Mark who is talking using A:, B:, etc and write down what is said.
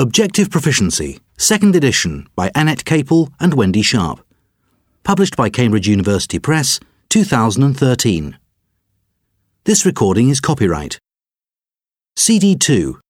A: Objective Proficiency, 2nd edition by Annette Capel and Wendy Sharp. Published by Cambridge University Press, 2013. This recording is copyright. CD2